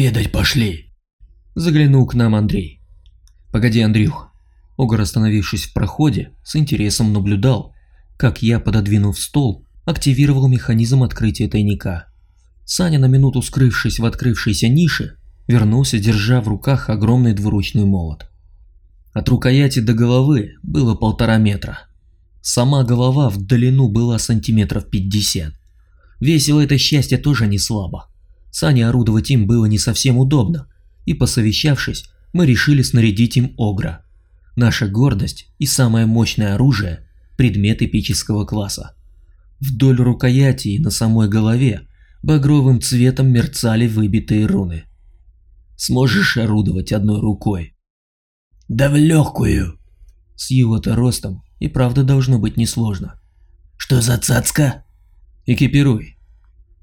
Обедать пошли. Заглянул к нам Андрей. Погоди, Андрюх. Огр, остановившись в проходе, с интересом наблюдал, как я, пододвинув стол, активировал механизм открытия тайника. Саня, на минуту скрывшись в открывшейся нише, вернулся, держа в руках огромный двуручный молот. От рукояти до головы было полтора метра. Сама голова в длину была сантиметров пятьдесят. Весило это счастье тоже не слабо. Сане орудовать им было не совсем удобно, и посовещавшись, мы решили снарядить им огра. Наша гордость и самое мощное оружие – предмет эпического класса. Вдоль рукояти и на самой голове багровым цветом мерцали выбитые руны. Сможешь орудовать одной рукой? Да в легкую. С его-то ростом и правда должно быть несложно. Что за цацка? Экипируй.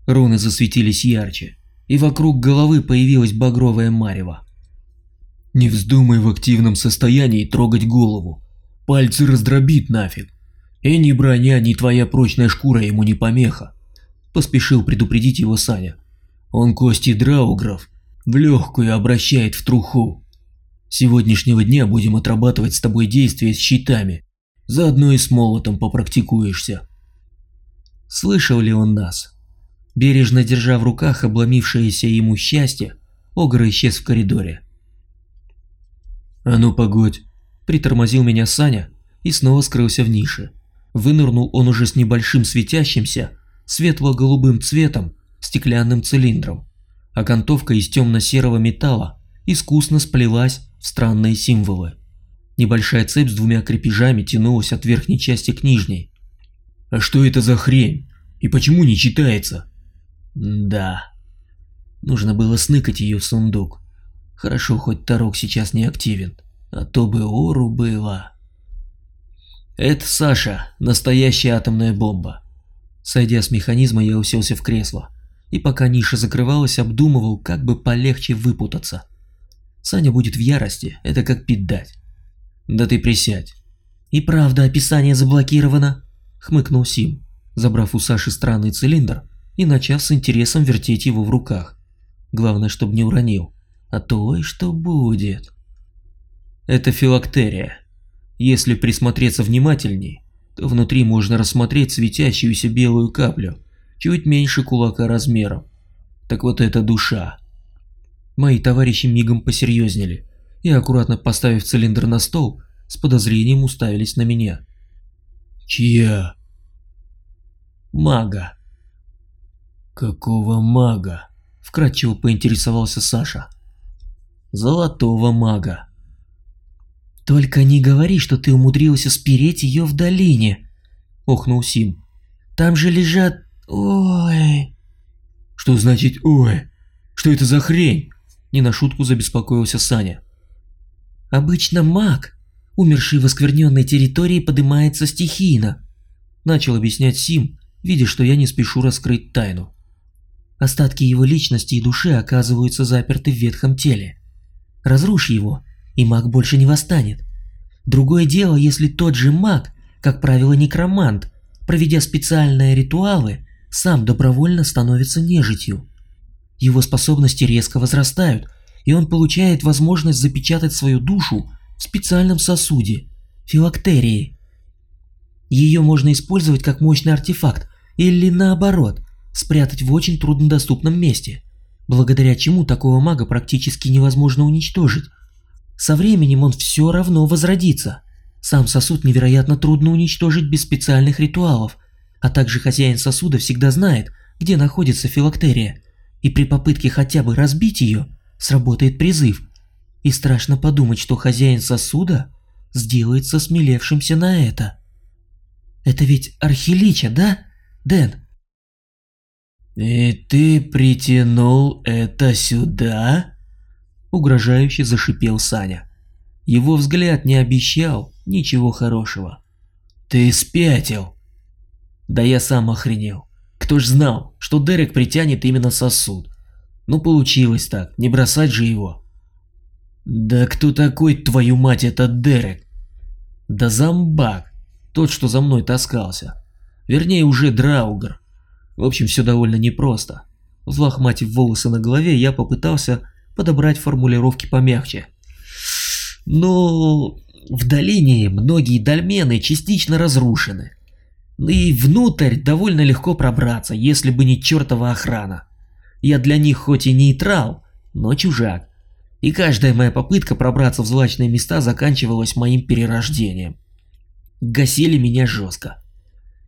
Руны засветились ярче, и вокруг головы появилась багровая марево. Не вздумай в активном состоянии трогать голову. Пальцы раздробит нафиг. И ни броня, ни твоя прочная шкура ему не помеха. Поспешил предупредить его Саня. Он кости драугров в легкую обращает в труху. Сегодняшнего дня будем отрабатывать с тобой действия с щитами. Заодно и с молотом попрактикуешься. Слышал ли он нас? Бережно держа в руках обломившееся ему счастье, Огр исчез в коридоре. «А ну погодь!» – притормозил меня Саня и снова скрылся в нише. Вынырнул он уже с небольшим светящимся, светло-голубым цветом, стеклянным цилиндром. Окантовка из темно-серого металла искусно сплелась в странные символы. Небольшая цепь с двумя крепежами тянулась от верхней части к нижней. «А что это за хрень? И почему не читается?» «Да...» Нужно было сныкать ее в сундук. Хорошо, хоть Тарок сейчас не активен, а то бы ору было. Это Саша, настоящая атомная бомба. Сойдя с механизма, я уселся в кресло. И пока ниша закрывалась, обдумывал, как бы полегче выпутаться. Саня будет в ярости, это как пить. Да ты присядь. И правда, описание заблокировано, хмыкнул Сим, забрав у Саши странный цилиндр и начав с интересом вертеть его в руках. Главное, чтобы не уронил, а то и что будет. Это филактерия. Если присмотреться внимательней, то внутри можно рассмотреть светящуюся белую каплю, чуть меньше кулака размером. Так вот это душа. Мои товарищи мигом посерьезнели и, аккуратно поставив цилиндр на стол, с подозрением уставились на меня. «Чья?» «Мага». «Какого мага?» – вкратчиво поинтересовался Саша. «Золотого мага». «Только не говори, что ты умудрился спереть ее в долине», – охнул Сим. «Там же лежат... Ой...» «Что значит «ой»? Что это за хрень?» Не на шутку забеспокоился Саня. «Обычно маг, умерший в оскверненной территории, поднимается стихийно», начал объяснять Сим, видя, что я не спешу раскрыть тайну. Остатки его личности и души оказываются заперты в ветхом теле. Разрушь его, и маг больше не восстанет. Другое дело, если тот же маг, как правило некромант, проведя специальные ритуалы, сам добровольно становится нежитью. Его способности резко возрастают, и он получает возможность запечатать свою душу в специальном сосуде – филактерии. Ее можно использовать как мощный артефакт или наоборот, спрятать в очень труднодоступном месте, благодаря чему такого мага практически невозможно уничтожить. Со временем он все равно возродится. Сам сосуд невероятно трудно уничтожить без специальных ритуалов, а также хозяин сосуда всегда знает, где находится филактерия – и при попытке хотя бы разбить ее сработает призыв. И страшно подумать, что хозяин сосуда сделается смелевшимся на это. Это ведь архилича, да, Дэн? «И ты притянул это сюда?» Угрожающе зашипел Саня. Его взгляд не обещал ничего хорошего. «Ты спятил!» «Да я сам охренел. Кто ж знал, что Дерек притянет именно сосуд? Ну получилось так, не бросать же его. Да кто такой, твою мать, этот Дерек? Да зомбак, тот, что за мной таскался. Вернее, уже Драугр. В общем, все довольно непросто. Взлохматив волосы на голове, я попытался подобрать формулировки помягче. Но в долине многие дольмены частично разрушены. И внутрь довольно легко пробраться, если бы не чертова охрана. Я для них хоть и нейтрал, но чужак. И каждая моя попытка пробраться в злачные места заканчивалась моим перерождением. Гасили меня жестко.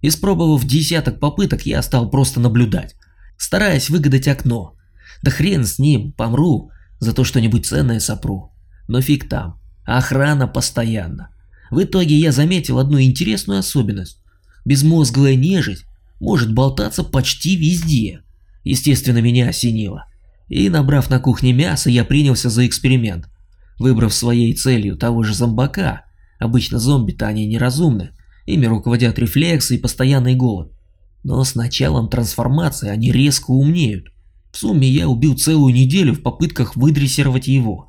Испробовав десяток попыток, я стал просто наблюдать, стараясь выгадать окно. Да хрен с ним, помру, за то что-нибудь ценное сопру. Но фиг там, охрана постоянно. В итоге я заметил одну интересную особенность. Безмозглая нежить может болтаться почти везде. Естественно, меня осенило. И набрав на кухне мясо, я принялся за эксперимент. Выбрав своей целью того же зомбака, обычно зомби-то они неразумны, ими руководят рефлексы и постоянный голод. Но с началом трансформации они резко умнеют. В сумме я убил целую неделю в попытках выдрессировать его.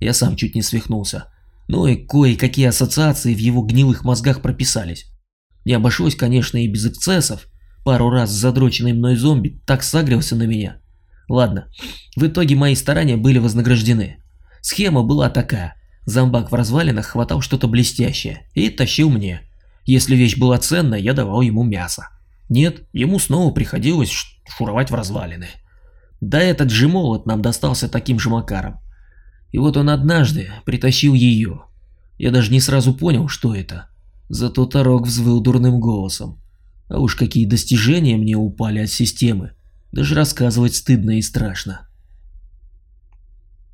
Я сам чуть не свихнулся. Ну и кое-какие ассоциации в его гнилых мозгах прописались. Не обошлось, конечно, и без эксцессов. Пару раз задроченный мной зомби так сагрился на меня. Ладно, в итоге мои старания были вознаграждены. Схема была такая. Зомбак в развалинах хватал что-то блестящее и тащил мне. Если вещь была ценная, я давал ему мясо. Нет, ему снова приходилось шуровать в развалины. Да этот же молот нам достался таким же макаром. И вот он однажды притащил ее. Я даже не сразу понял, что это. Зато Тарок взвыл дурным голосом. А уж какие достижения мне упали от системы. Даже рассказывать стыдно и страшно.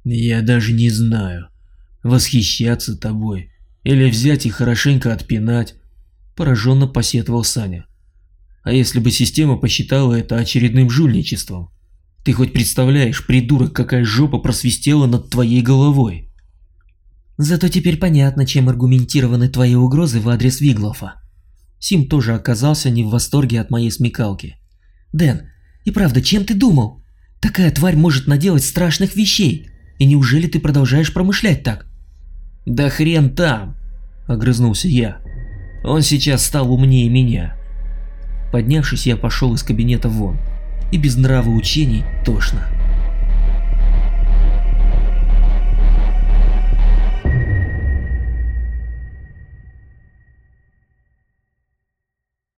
Я даже не знаю, восхищаться тобой или взять и хорошенько отпинать, пораженно посетовал Саня. А если бы система посчитала это очередным жульничеством? Ты хоть представляешь, придурок, какая жопа просвистела над твоей головой? Зато теперь понятно, чем аргументированы твои угрозы в адрес Виглофа. Сим тоже оказался не в восторге от моей смекалки. Дэн, и правда, чем ты думал? Такая тварь может наделать страшных вещей. И неужели ты продолжаешь промышлять так? Да хрен там, огрызнулся я. Он сейчас стал умнее меня. Поднявшись, я пошел из кабинета вон. И без нравоучений тошно.